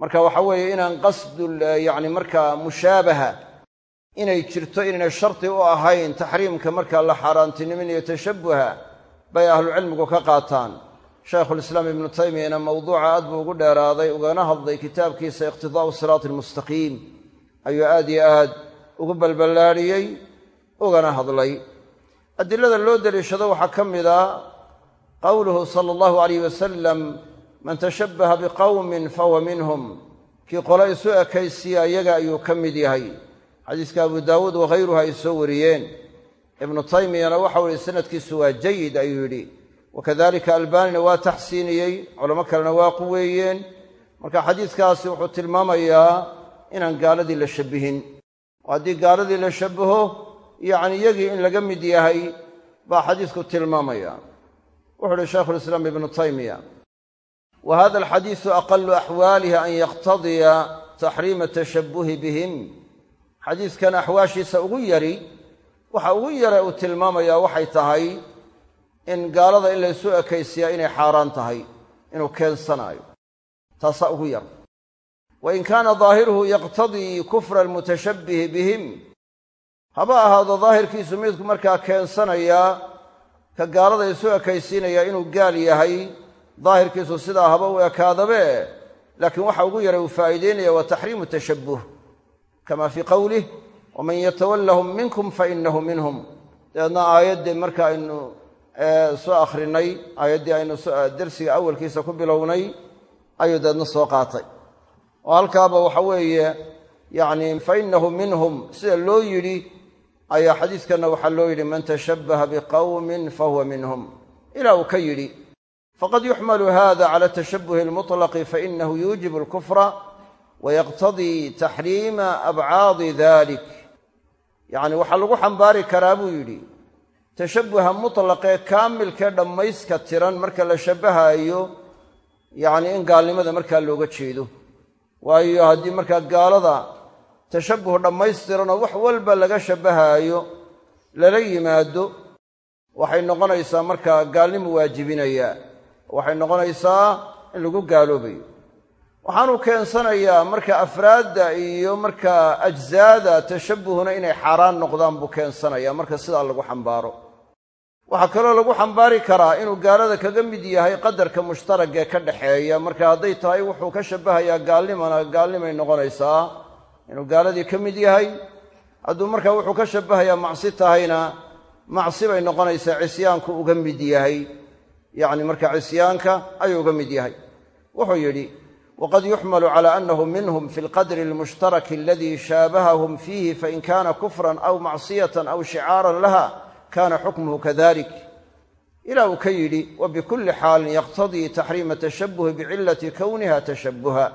marka waxa weeye inaan qasdul yacni markaa mushaabaha inay jirto inaynay shardi u ahayn taxriimka markaa la xaaraantiniminayo tashabbuha bay ahlucilmigu ka qaataan shaykhulislaam ibnu taymiyana mawduuca aad buu ugu dheeraaday ugana hadlay kitaabkiisa iqtidaa'u siraati almustaqiim ayuu aad iyo aad ugu balballaadhiyey ugana hadlay. Adilada loo deliishado waxaa ka mid a qowluhu sala allahu alayh wasalam man tashabbaha biqowmin fahuwa minhum. Kii qole isu ekaysiya iyaga ayuu ka mid yahay. Xadiiska abu daawuud wakhayruhu ay soo wariyeen. Ibnu taymiyana waxau yihi sanadkiisu waa jayid ayuu yidhi wakadalika albaanina waa taxsiiniyey culamo kalena waa quweeyeen marka xadiiskaasi wuxuu tilmaamayaa inaan gaaladii la shabbihin oo haddii gaaladii la shabbaho yacni iyagii in laga mid yahay baa xadiisku tilmaamaya wuxuu uhi shaykhulislaam ibnu taymiya wa hada alxadiisu aqalu axwaalihi an yaqtadiya taxriima tashabbuhi bihim xadiiskan axwaashiisa ugu yari waxa ugu yare uu tilmaamayaa waxay tahay in gaalada in laysu ekaysiyaa inay xaaraan tahay inuu keensanaayo. Taasaa ugu yar. Wa in kaana daahiruhu yaqtadii kufra almutashabbihi bihim haba ahaado daahirkiisu midku markaa keensanayaa ka gaalada isu ekaysiinayaa inuu gaal yahay daahirkiisu sidaa haba u ekaadabe laakiin waxa ugu yaray uu faa'iideynaya waa taxriimu tashabbuh. Kama fii qowlih waman yatawallahum minkum fa inahu minhum. Dabeedna aayaddee marka aynu soo akhrinay aayaddii aynu dersiga awalkiisa ku bilownay ayuu deedna soo qaatay. Oo halkaaba waxa weeye yacni fa minhum sida loo yidhi ayaa xadiidkanna waxaa loo yidhi man tashabbaha biqawmin fahuwa minhum. Ilaa uu ka yidhi faqad yuxmalu hada cala tashabuhi almuطlaqi fainahu yuujibu alkufra wayaqtadii taxriima abcaadi dalik yacni waxaa lagu xambaari karaa buu yidhi tashabuha mutlaqee kaamilkee dhammayska tiran marka la shabbahaayo yacni in gaalnimada markaa looga jeedo. Waayo haddii markaa gaalada tashabuh dhammaystiranoo wax walba laga shabbahaayo lala yimaado waxay noqonaysaa markaa gaalnimu waajibinayaa waxay noqonaysaa in lagu gaaloobayo. Waxaanu keensanayaa marka afraadda iyo markaa ajzaada tashabuhuna inay xaaraan noqdaan buu keensanayaa marka sidaa lagu xambaaro waxaa kaloo lagu xambaari karaa inuu gaalada kaga mid yahay qadarka mushtaragee ka dhaxeeya. Marka hadday tahay wuxuu ka shabbahayaa gaalnimana gaalnimay noqonaysaa inuu gaaladii ka mid yahay. Hadduu markaa wuxuu ka shabbahayaa macsi tahayna macsi bay noqonaysaa cisyaanku uga mid yahay. Yacni marka cisyaanka ayuu uga mid yahay. Wuxuu yidhi wqad yuxmalu cala anahu minhum fi lqadri almushtaraki aladii shaabahahum fiihi fain kana kufran aw macsiyatan aw shicaaran laha kana xukmuhu kadalik. Ila uu ka yidhi wabikuli xaalin yaqtadii taxriima tashabuhi bicilati kowniha tashabuha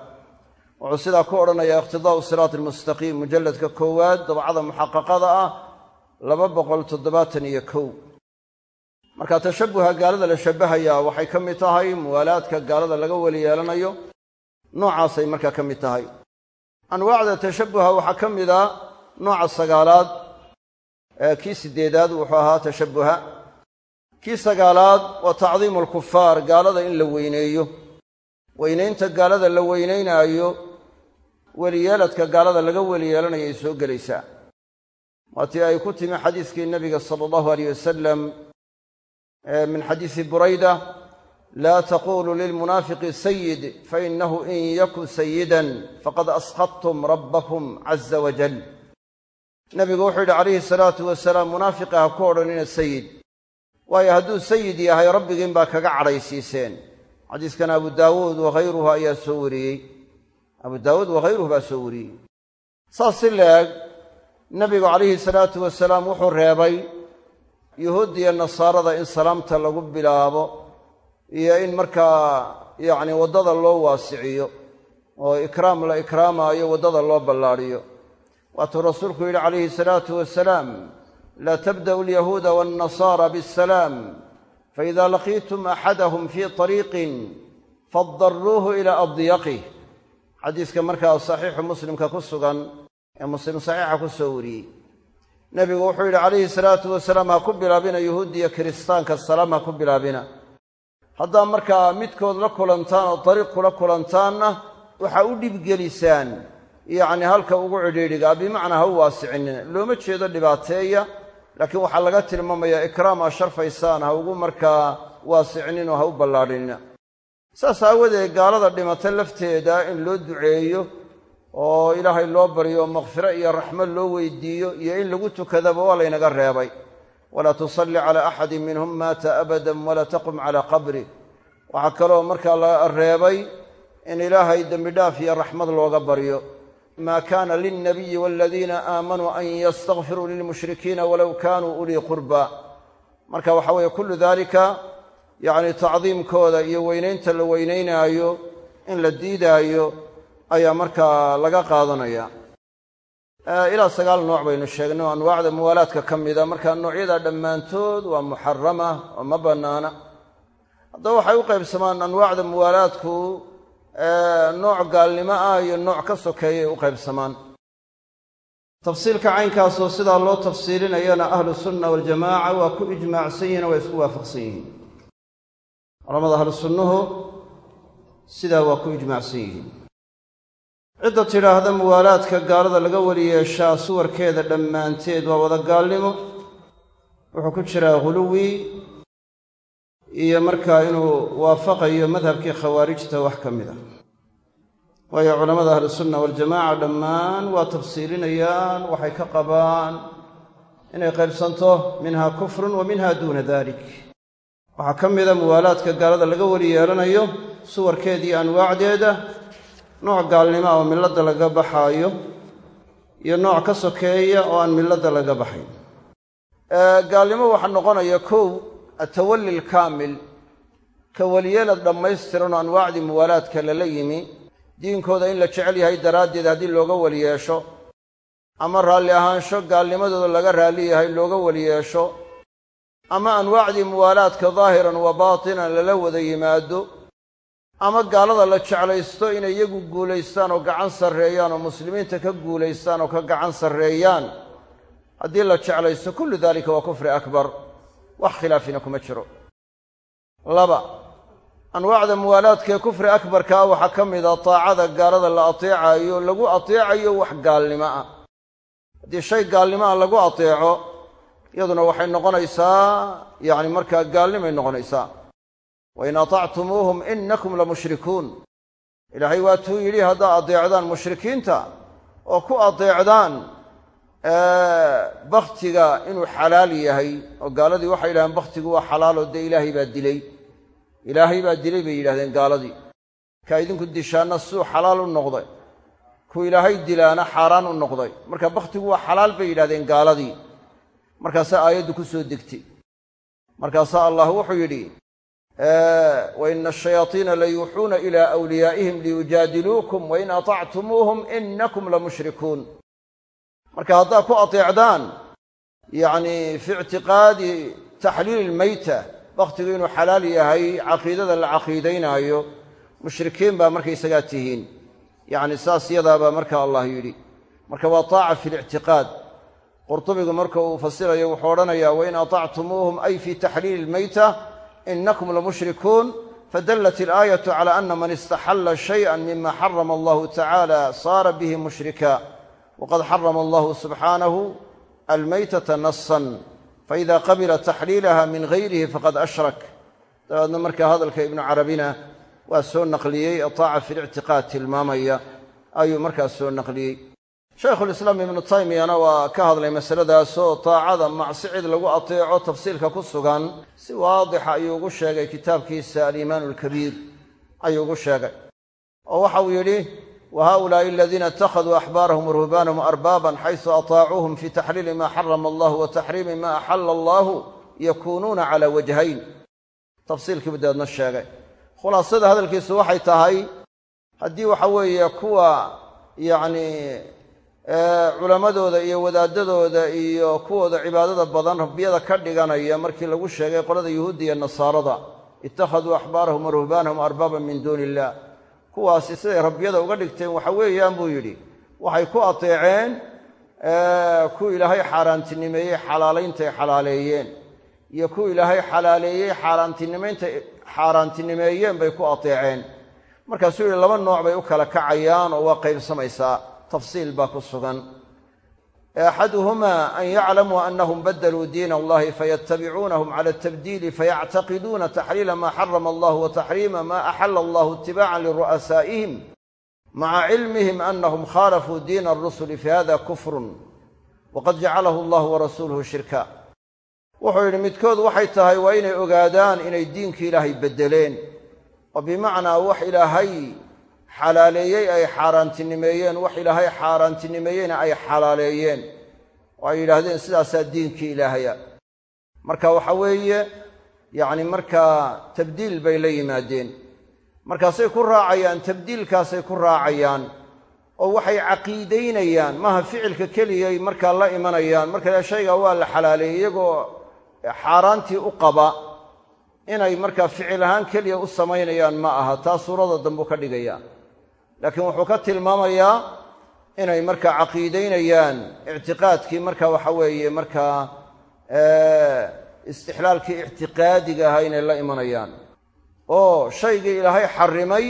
wuxuu sidaa ku odhanaya iqtidaau siraat almustaqiim mujalladka koowaad dabcada muxaqaqada ah laba boqol toddobaatan iyo kow. Marka tashabuha gaalada la shabahayaa waxay ka mid tahay muwaalaadka gaalada laga weli yeelanayo noocaasay markaa ka mid tahay. Anwaacda tashabuha waxaa ka mid a nooca sagaalaad kii siddeedaad wuxuu ahaa tashabuha kii sagaalaad waa tacdiimu alkufaar gaalada in la weyneeyo. Weynaynta gaalada la weynaynaayo weliyeeladka gaalada laga weli yeelanayo ay soo gelaysaa. Waatii ay ku timi xadiiskii nabiga sala allahu aleyh wasalam min xadiisi burayda laa taquluu lilmunaafiqi sayid fainahu in yakun sayidan faqad askhadtum rabbakum caza wajal nabigu wuxuu yidhi calayhi salaatu wasalaam munaafiqa ha ku odhanina sayid waayo hadduu sayid yahay rabbigiin baa kaga cadhaysiiseen. Xadiiskan abu daawuud wakhayruhu ayaa soo wariyey. Abu daawuud wakhayruhu baa soo wariyey. Saas si la-eg nabigu calayhi salaatu wasalaam wuxuu reebay yuhuuddiya nasaarada in salaamta lagu bilaabo iyo in markaa yacni waddada loo waasiciyo oo ikraam la ikraamaayo waddada loo ballaadhiyo waatuu rasuulku yidhi calayhi salaatu wasalaam laa tabda'u alyahuuda waannasaara biasalaam faida laqiitum axadahum fii طariiqin fadaruuhu ilaa adyaqih xadiiska markaa saxiixu muslimka ku sugan ee muslim saxiixa ku soo wariyey. Nebigu wuxuu yidhi calayhi salaatu wasalaam ha ku bilaabina yuhuudiya kiristaanka salaam ha ku bilaabina. Haddaa markaa midkood la kulantaan oo dariiq kula kulantaanna waxaa u dhibgelisaan yacni halka ugu cidhiidhigaa bimacnaa ha u waasicinina looma jeedo dhibaateeya laakiin waxaa laga tilmaamayaa ikraam aa sharfaysaan ha ugu markaa waasicinin oo ha u ballaadhinina saas aawadeed gaalada dhimata lafteeda in loo duceeyo oo ilaahay loo baryo oo makfiro iyo raxmo loo weydiiyo iyo in lagu tukadaba waa laynaga reebay. Walaa tusalli calaa axadin minhum maata abadan walaa taqum calaa qabri. Waxaa kaloo markaa la reebay in ilaahay dembidhaaf iyo raxmad looga baryo maa kaana lilnabiyi waladiina aamanuu an yastakfiruu lilmushrikiina walow kaanuu ulii qurba marka waxa weeye kullu daalika yacni tacdiimkooda iyo weynaynta la weynaynaayo in la diidaayo ayaa markaa laga qaadanaya ilaa sagaal nooc baynu sheegnay oo anwaacda muwaalaadka ka mida marka noocyada dhammaantood waa muxarama oo ma bannaana haddaba waxay u qaybsamaan anwaacda muwaalaadku nooc gaalnimo ah iyo nooc ka sokeeyay u qaybsamaan. Tafsiilka caynkaasoo sidaa loo tafsiilinayana ahlu sunna waljamaaca waa ku ijmaacsan yihiin waa isku waafaqsan yihiin. Culamada ahlu sunnuhu sidaa waa ku ijmaacsan yihiin. Cidda tidhaahda muwaalaadka gaalada laga weli yeeshaa suwarkeeda dhammaanteed waa wada gaalnimo. Wuxuu ku jiraa huluwi iyo markaa inuu waafaqayo madhabkii khawaarijta wax ka mid a waayo culammada ahlusunna waljamaaca dhammaan waa tafsiilinayaan waxay ka qabaan inay qaybsanto minha kufrun wa minha duuna dalik waxaa ka mida muwaalaadka gaalada laga weli yeelanayo suwarkeeda iyo anwaacdeeda nooc gaalnimo ah oo milladda laga baxaayo iyo nooc ka sokeeya oo aan milladda laga baxayn. Gaalnimo waxaa noqonaya kow atawalli alkaamil ka weliyeelad dhammaystiran oo anwaacdii muwaalaadka lala yimi diinkooda in la jecel yahay daraaddeed haddii looga weli yeesho ama raalli ahaansho gaalnimadooda laga raalli yahay looga weli yeesho ama anwaacdii muwaalaadka daahiran wa baatinan lala wada yimaado ama gaalada la jeclaysto inay iyagu guulaystaan oo gacan sarreeyaan oo muslimiinta ka guulaystaan oo ka gacan sarreeyaan haddii la jeclaysto kullu daalika waa kufri akbar wax khilaafina kuma jiro. Laba anwaacda muwaalaadkaee kufri akbarkaa waxaa ka mid a taacada gaalada la ateecayo lagu ateecayo wax gaalnimo ah. Haddii shay gaalnimo ah lagu ateeco iyaduna waxay noqonaysaa yacni markaa gaalnimay noqonaysaa. Wain atactumuuhum inakum lamushrikuun ilaahay waatuu yidhi haddaa adeecdaan mushrikiinta oo ku adeecdaan bakhtiga inuu xalaal yahay oo gaaladii waxay yidhahdeen bakhtigu waa xalaal oo dee ilaahay baa dilay. Ilaahay baa dilay bay yidhahdeen gaaladii. Kaa idinku dishaanna siduu xalaal u noqday. Ku ilaahay dilaana xaaraan u noqday. Marka bakhtigu waa xalaal bay yidhahdeen gaaladii. Markaasaa aayaddu ku soo degtay. Markaasaa allah wuxuu yidhi wa ina ashayaatiina layuuxuuna ilaa awliyaa'ihim liyujaadiluukum wain atactumuuhum inakum lamushrikuun marka haddaad ku ateecdaan yacni fi ictiqaadi taxliili ilmeyta bakhtigu inuu xalaal yahay caqiidada la caqiidaynaayo mushrikiin baa markaysagaa tihiin. Yacni saas yadaabaa marka allah yidhi. Marka waa taaca fi lictiqaad qurtubigu marka uu fasirayo wuxuu odhanayaa wain atactumuuhum ay fi taxliili ilmeyta inakum lamushrikuun fadallat ilaayatu cala ana man istaxalla shayئa mima xarama allahu tacala saara bihi mushrika wqad xarama allahu subxaanahu almaytata nasan faida qabila taxliilaha min gayrihi faqad ashrak dabeedna markaa hadalka ibnu carabina waa soo naqliyey ataaca fi lictiqaad tilmaamaya ayuu markaas soo naqliyey shaykhulislaam ibnu taymiyana waa ka hadlay masaladaasoo taacada macsi cid lagu ateeco tafsiilka ku sugan si waadixa ayuu ugu sheegay kitaabkiisa aliimaan alkabiir ayuu ugu sheegay oo waxa yidhi whaؤulaaءi aladiina اtakhaduu axbaarahum waruhbaanahum arbaaban xaysu ataacuuhum fi taxliili ma xarama allah wa taxriimi ma axala allahu yakuunuuna cala wajhayn tafsiilkiibu dabeedna sheegay khulaasada hadalkiisu waxay tahay haddii waxa weeye kuwa yacni culammadooda iyo wadaadadooda iyo kuwooda cibaadada badan rabbiyada ka dhiganaya markii lagu sheegay qolada yuhuudda iyo nasaarada ittakhaduu axbaarahum waruhbaanahum arbaaban min duuni illah kuwaasi siday rabbiyada uga dhigteen waxa weeyaan buu yidhi. Waxay ku ateeceen ku ilaahay xaaraantinimeeyey xalaalayntaay xalaaleeyeen. Iyo ku ilaahay xalaaleeyey xaaraantinimayntay xaaraantinimeeyeen bay ku ateeceen. Markaasuu yidhi laba nooc bay u kala kacayaan oo waa qaybsamaysaa tafsiil baa ku sugan axaduhumaa an yaclamuu anahum badaluu diin allahi fayatabicuunahum cala altabdiili fayactaqiduuna taxliila maa xarama allah wa taxriima ma axala allahu itibaacan liru'asaa'ihim maca cilmihim anahum khaalafuu diina arusuli fi hada kufrun waqad jacalahu allahu warasuuluhu shirka wuxuu yidhi midkood waxay tahay waa inay ogaadaan inay diinkii ilaahay beddeleen oo bimacnaa wax ilaahay xalaaleeyey ay xaaraantinimeeyeen. Wax ilaahay xaaraantinimeeyeyna ay xalaaleeyeen. Oo ay yidhaahdeen sidaasaa diinkii ilaahaya. Marka waxa weeye yacni markaa tabdiil bay la yimaadeen. Markaasay ku raacayaan tabdiilkaasay ku raacayaan oo waxay caqiidaynayaan. Maaha ficilka keliyay markaa la imanayaan. Marka shaygaa waa la xalaaleeyey iyagoo xaaraantii u qaba inay markaa ficil ahaan keliya u samaynayaan ma aha. Taa suurada dambuu ka dhigayaa laakiin wuxuu ka tilmaamayaa inay markaa caqiidaynayaan. Ictiqaadkii marka waxa weeye markaa istixlaalkii ictiqaadiga ahaa inay la imanayaan. Oo shaygii ilaahay xarrimay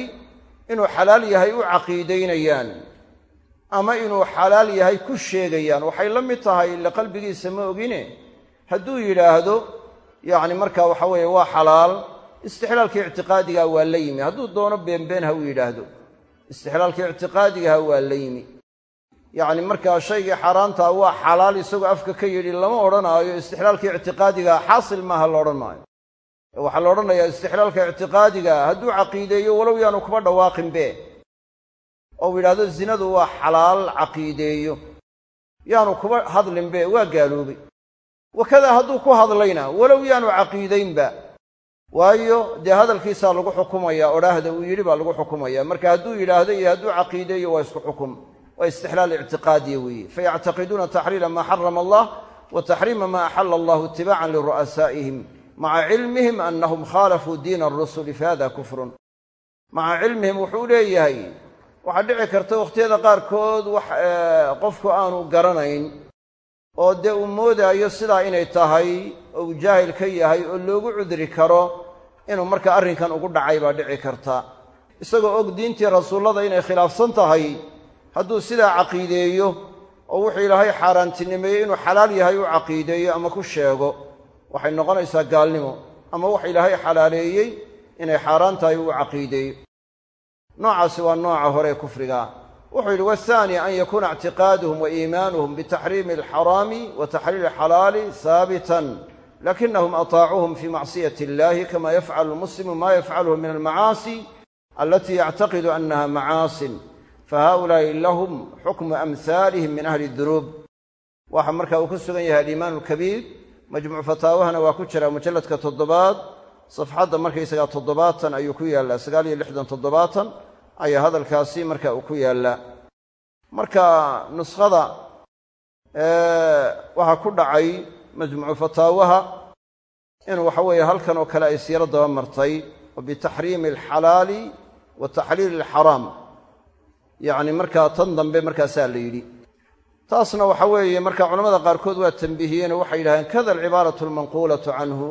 inuu xalaal yahay u caqiidaynayaan ama inuu xalaal yahay ku sheegayaan. Waxay la mid tahay ila qalbigiisa ma ogine. Hadduu yidhaahdo yacni marka waxa weeye waa xalaal istixlaalkii ictiqaadigaha waa la yimi. Hadduu doono beenbeen ha u yidhaahdo istixlaalkii ictiqaadigaha waa la yimi. Yacni markaa shaygii xaaraantaa waa xalaal isagoo afka ka yidhi lama odhanaayo istixlaalkii ictiqaadigaha xaasil maaha la odhan maayo. Waxaa la odhanayaa istixlaalka ictiqaadiga hadduu caqiideeyo walow yaanu kuba dhawaaqinbe oo u yidhahdo zinadu waa xalaal caqiideeyo. Yaanu kuba hadlinbe waa gaaloobay wakadaa hadduu ku hadlayna walow yaanu caqiidaynba waayo dee hadalkiisaa lagu xukumaya odhaahda uu yidhi baa lagu xukumaya marka hadduu yidhaahdo iyo hadduu caqiideeyo waa isku xukum. Waa istixlaal ictiqaadiya weeye. Fayactaqiduuna taxliila maa xarama allah wa taxriima maa axala allahu itibaacan liru'asaa'ihim maca cilmihim annahum khaalafuu diina arusuli fahada kufrun. Maca cilmihim wuxuu leeyahay waxaa dhici karta wakhtiyada qaarkood wax qofku aanu garanayn oo dee uu moodaayo sidaa inay tahay oo uu jaahil ka yahay oo loogu cudri karo inuu marka arrinkan ugu dhacay baa dhici karta. Isagoo og diintii rasuullada inay khilaafsan tahay hadduu sidaa caqiideeyo oo wuxuu ilaahay xaaraantinimeeyey inuu xalaal yahay u caqiideeyo ama ku sheego waxay noqonaysaa gaalnimo ama wax ilaahay xalaaleeyey inay xaaraan tahay uu caqiideeyo. Noocaasi waa nooca hore kufriga wuxuu yidhi wahaani an yakuuna ictiqaaduhum wa iimaanuhum bitaxriimi alxaraami wa taxliili alxalaali haabitan lakinahum ataacuuhum fi macsiyati illahi kama yafcalu lmuslimu ma yafcaluhu min almacaasi alati yactaqidu annaha macaasin fahaؤulaa'i lahum xukmu amhaalihim min ahli dunuub waxa marka uu ku sugan yahay aliimaan alkabiir majmuuc fataawahana waa ku jira mujalladka toddobaad safxadda markaysagaa toddobaatan ayuu ku yaallaa sagaal iyo lixdan toddobaatan ayaa hadalkaasi marka uu ku yaallaa marka nuskhada waxaa ku dhacay majmuucu fataawaha in waxa weeye halkan oo kale ay siiro daba martay oo bitaxriimi alxalaali wa taxliili alxaraam. Yacni markaa tan dambe markaasaa la yidhi. Taasna waxa weeye marka culamada qaarkood waa tembihiyeen oo waxay yidhahdeen kada alcibaaratu almanquulatu canhu.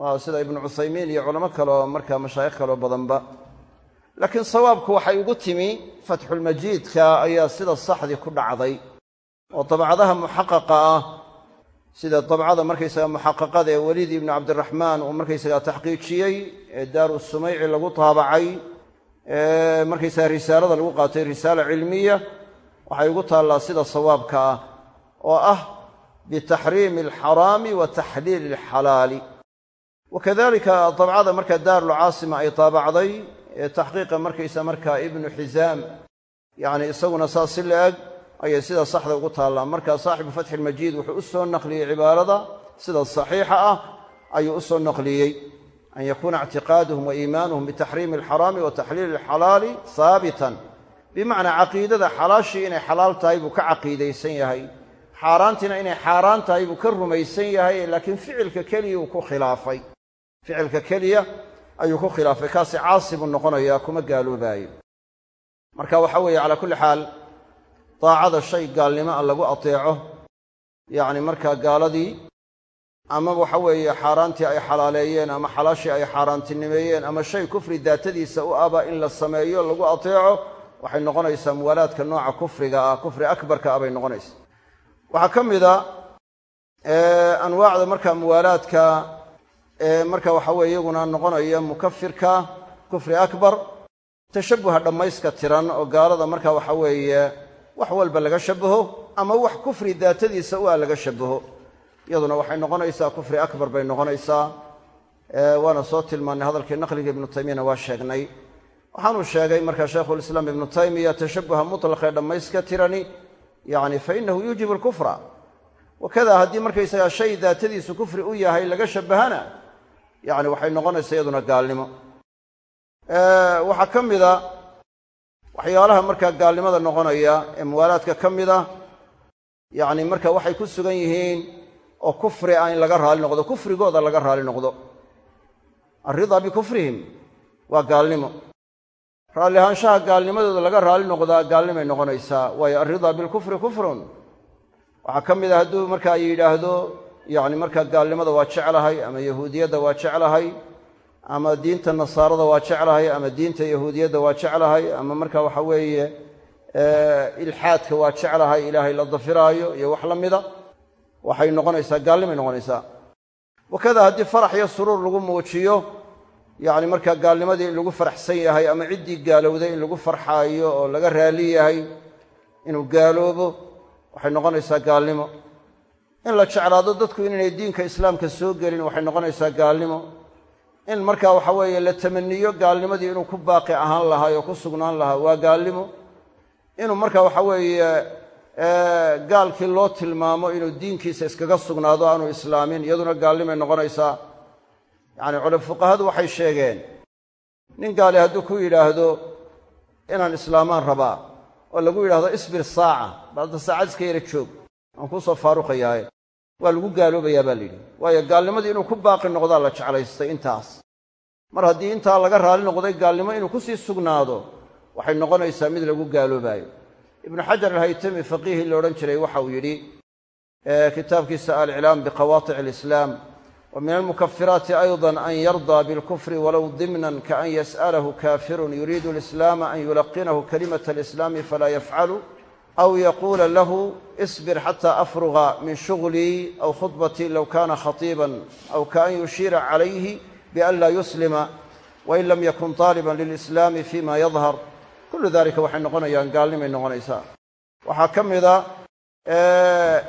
Waa sida ibnu cuthaymiin iyo culamo kaleoo markaa mashaayikh kaloo badanba laakiin sawaabku waxay ugu timi fatxulmajiidka ayaa sida saxdii ku dhacday oo dabcadaha muxaqaqa ah sida dabcada markaysaga muxaqaqada ee weliid ibnu cabdiraxmaan uu markaysaga taxqiijiyey ee daaru sumayci lagu taabacay ee markaysaga risaalada lagu qaatay risaala cilmiya waxay ugu taallaa sida sawaabka ah oo ah bitaxriimi alxaraami wa taxliili alxalaali dabcada daarulcaasima ay taabacday ee taxqiiqa markaysa markaa ibnu xisaam yacni isaguna saas si la-eg ayay sida saxda ugu taallaa. Marka saaxibu fatxi ilmajiid wuxuu u soo naqliyey cibaarada sida saxiixa ah ayuu u soo naqliyey. An yakuuna ictiqaaduhum wa iimaanuhum bitaxriimi alxaraami wa taxliili alxalaali haabitan bimacnaa caqiidada xalaashii inay xalaal tahay buu ka caqiidaysan yahay. Xaaraantiina inay xaaraan tahay buu ka rumaysan yahay laakiin ficilka keliya uu ku khilaafay. Ficilka keliya ayuu ku khilaafay kaasi caasi buu noqonayaa kuma gaaloobaayo marka waxa weeye calaa kulli xaal daacada shay gaalnimo a lagu ateeco yacni markaa gaaladii ama waxa weeye xaaraantii ay xalaaleeyeen ama xalaashii ay xaaraantinimeeyeen ama shay kufri daatadiisa u aba in la sameeyo lagu ateeco waxay noqonaysaa muwaalaadka nooca kufriga ah kufri akbarka ah bay noqonaysaa. Waxaa ka mida anwaacda markaa muwaalaadka marka waxa weye iyaguna noqonaya mukafirka kufri akbar tashabuha dhammayska tiran oo gaalada marka waxa weeye wax walba laga shabaho ama wax kufri daatadiisa u ah laga shabaho iyaduna waxay noqonaysaa kufri akbar bay noqonaysaa. Waana soo tilmaannay hadalkii naqliga ibnu taymiyana waa sheegnay. Waxaanuu sheegay marka shaykhulislaam ibnu taymiya tashabuha mutlaqee dhammayska tirani yani fainahu yuujibu alkufra wakada haddii markaysagaa shay daatadiisu kufri u yahay laga shabahana yani waxay noqonaysaa iyaduna gaalnimo. Waxaa ka mida waxyaalaha markaa gaalnimada noqonaya ee muwaalaadka ka mida yani marka waxay ku sugan yihiin oo kufri ah in laga raali noqdo kufrigooda laga raali noqdo. Alridaa bikufrihim waa gaalnimo. Raalli ahaanshaha gaalnimadooda laga raali noqdaa gaalnimay noqonaysaa waayo alridaa bilkufri kufrun. Waxaa ka mid a hadduu markaa yidhaahdo yacni markaa gaalnimada waa jeclahay ama yahuudiyadda waa jeclahay ama diinta nasaarada waa jeclahay ama diinta yahuudiyadda waa jeclahay ama marka waxa weeye ilxaadka waa jeclahay ilaahay la dafiraayo iyo wax la mida waxay noqonaysaa gaalnimay noqonaysaa. Wakada haddii farax iyo suruur lagu muujiyo yacni markaa gaalnimadii in lagu faraxsan yahay ama ciddii gaalowday in lagu farxaayo oo laga raali yahay inuu gaaloobo waxay noqonaysaa gaalnimo in la jeclaado dadku inaynay diinka islaamka soo gelin waxay noqonaysaa gaalnimo. In markaa waxa weeye la tamaniyo gaalnimadii inuu ku baaqi ahaan lahaa oo ku sugnaan lahaa waa gaalnimo. Inuu marka waxa weeye gaalkii loo tilmaamo inuu diinkiisa iskaga sugnaado aanu islaamin iyaduna gaalnimay noqonaysaa. Yacni cula fuqahadu waxay sheegeen nin gaali hadduu ku yidhaahdo inaan islaamaan rabaa oo lagu yidhahdo isbir saaca baalda saacad iska yara joog aan kuu soo faaruqayaaye waa lagu gaaloobayaa baa layidhi waayo gaalnimadii inuu ku baaqi noqdaa la jeclaystay intaas. Mar haddii intaa laga raali noqday gaalnimo inuu ku sii sugnaado waxay noqonaysaa mid lagu gaaloobaayo. Ibnu xajar alhaytami faqiihii la odhan jiray waxa uu yidhi kitaabkiisa aliclaam biqawaatici alislaam wa min almukafiraati ayضa an yardaa bilkufri walow dimnan kaan yas'alahu kafirun yuriidu alislaama an yulaqinahu kalimata alislaami falaa yafcalu aw yaquula lahu isbir xata afruga min shuglii aw khudbatii low kana khatiiban aw kaan yushiira calayhi bian laa yuslima wain lam yakun طaaliban lilislaami fima yadhar kullu dalika waxay noqonayaan gaalnimay noqonaysaa waxaa ka mida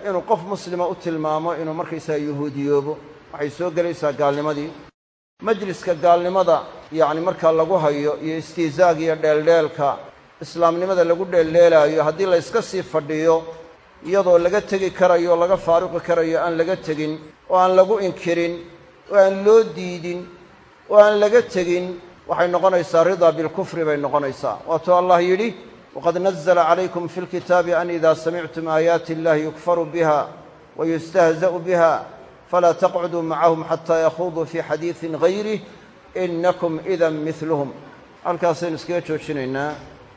inuu qof muslima u tilmaamo inuu markaysaga yuhuudiyoobo waxay soo gelaysaa gaalnimadii majliska gaalnimada yacni markaa lagu hayo iyo istihzaag iyo dheeldheelka islaamnimada lagu dheeldheelaayo haddii la yska sii fadhiyo iyadoo laga tegi karayo laga faaruqi karayo aan laga tegin oo aan lagu inkirin oo aan loo diidin oo aan laga tegin waxay noqonaysaa ridaa bilkufri bay noqonaysaa. Waatuu allah yidhi waqad nazla calaykum fi lkitaabi an ida samictum aayaati illahi yukfaru biha wayustahza'u biha falaa taqcuduu macahum xataa yakhuduu fii xadiidin gayrih inakum idan midluhum halkaasaynu iskaga joojinaynaa